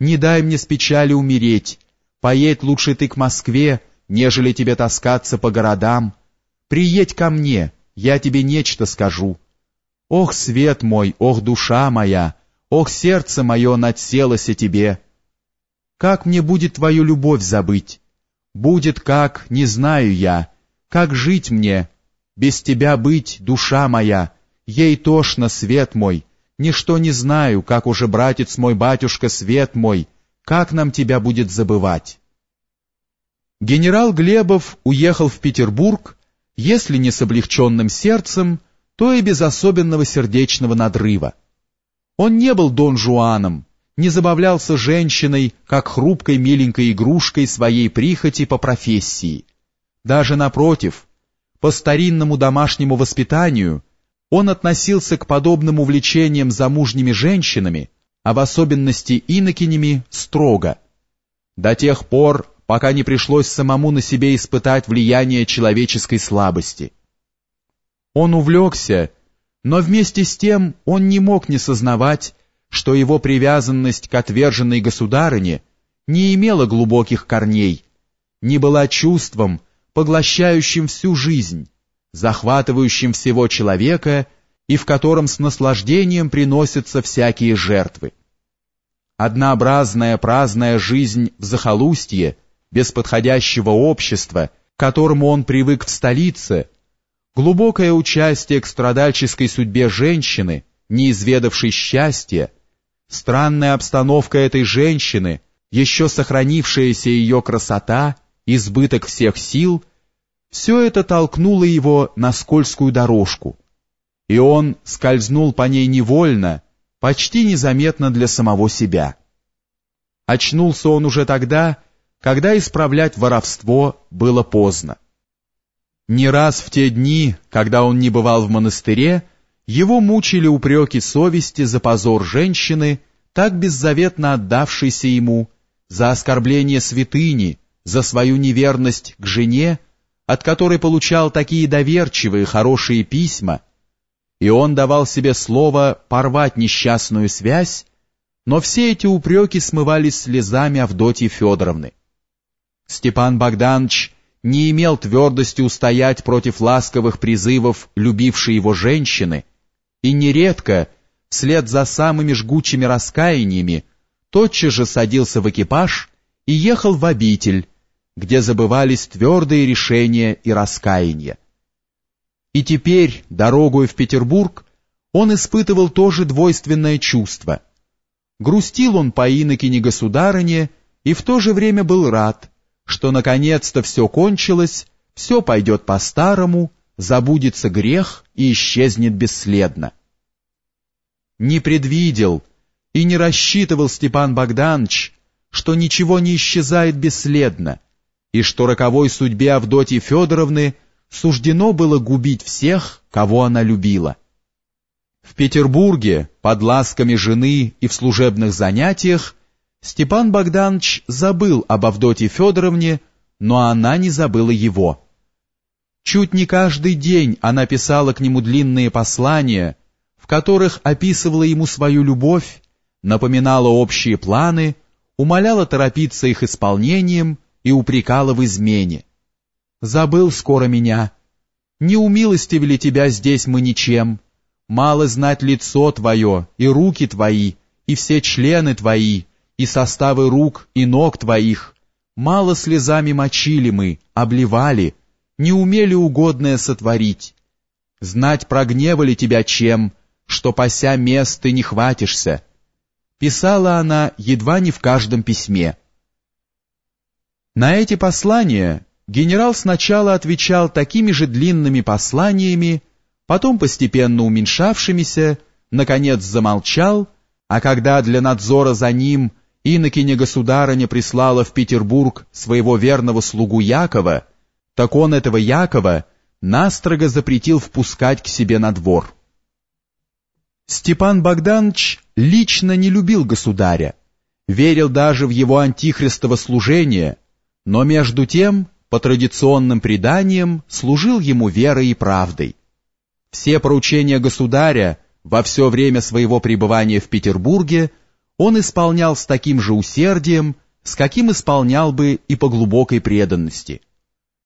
Не дай мне с печали умереть, поедь лучше ты к Москве, нежели тебе таскаться по городам. Приедь ко мне, я тебе нечто скажу. Ох, свет мой, ох, душа моя, ох, сердце мое надселось о тебе. Как мне будет твою любовь забыть? Будет как, не знаю я, как жить мне, без тебя быть, душа моя, ей тошно, свет мой, ничто не знаю, как уже братец мой, батюшка, свет мой, как нам тебя будет забывать. Генерал Глебов уехал в Петербург, если не с облегченным сердцем, то и без особенного сердечного надрыва. Он не был Дон Жуаном, не забавлялся женщиной, как хрупкой миленькой игрушкой своей прихоти по профессии. Даже напротив, по старинному домашнему воспитанию он относился к подобным увлечениям замужними женщинами, а в особенности инокинями, строго. До тех пор, пока не пришлось самому на себе испытать влияние человеческой слабости. Он увлекся, но вместе с тем он не мог не сознавать, что его привязанность к отверженной государыне не имела глубоких корней, не была чувством, поглощающим всю жизнь, захватывающим всего человека и в котором с наслаждением приносятся всякие жертвы. Однообразная праздная жизнь в захолустье, без подходящего общества, к которому он привык в столице, глубокое участие к страдальческой судьбе женщины, не изведавшей счастья, странная обстановка этой женщины, еще сохранившаяся ее красота, избыток всех сил, все это толкнуло его на скользкую дорожку, и он скользнул по ней невольно, почти незаметно для самого себя. Очнулся он уже тогда, когда исправлять воровство было поздно. Не раз в те дни, когда он не бывал в монастыре, его мучили упреки совести за позор женщины, так беззаветно отдавшейся ему, за оскорбление святыни, за свою неверность к жене, от которой получал такие доверчивые хорошие письма, и он давал себе слово порвать несчастную связь, но все эти упреки смывались слезами Авдотьи Федоровны. Степан Богданович не имел твердости устоять против ласковых призывов любившей его женщины, и нередко, вслед за самыми жгучими раскаяниями, тотчас же садился в экипаж и ехал в обитель, где забывались твердые решения и раскаяния. И теперь, дорогою в Петербург, он испытывал тоже двойственное чувство. Грустил он по инокине государыне и в то же время был рад, что наконец-то все кончилось, все пойдет по-старому, забудется грех и исчезнет бесследно. Не предвидел и не рассчитывал Степан Богданович, что ничего не исчезает бесследно, и что роковой судьбе Авдотьи Федоровны суждено было губить всех, кого она любила. В Петербурге, под ласками жены и в служебных занятиях, Степан Богданович забыл об Авдотье Федоровне, но она не забыла его. Чуть не каждый день она писала к нему длинные послания, в которых описывала ему свою любовь, напоминала общие планы, умоляла торопиться их исполнением и упрекала в измене. «Забыл скоро меня. Не умилостивили тебя здесь мы ничем. Мало знать лицо твое, и руки твои, и все члены твои, и составы рук и ног твоих. Мало слезами мочили мы, обливали, не умели угодное сотворить. Знать прогневали тебя чем, что пося мест ты не хватишься. Писала она едва не в каждом письме. На эти послания генерал сначала отвечал такими же длинными посланиями, потом постепенно уменьшавшимися, наконец замолчал, а когда для надзора за ним инокиня государыня прислала в Петербург своего верного слугу Якова, так он этого Якова настрого запретил впускать к себе на двор. Степан Богданович лично не любил государя, верил даже в его антихристово служение, но между тем, по традиционным преданиям, служил ему верой и правдой. Все поручения государя во все время своего пребывания в Петербурге – он исполнял с таким же усердием, с каким исполнял бы и по глубокой преданности –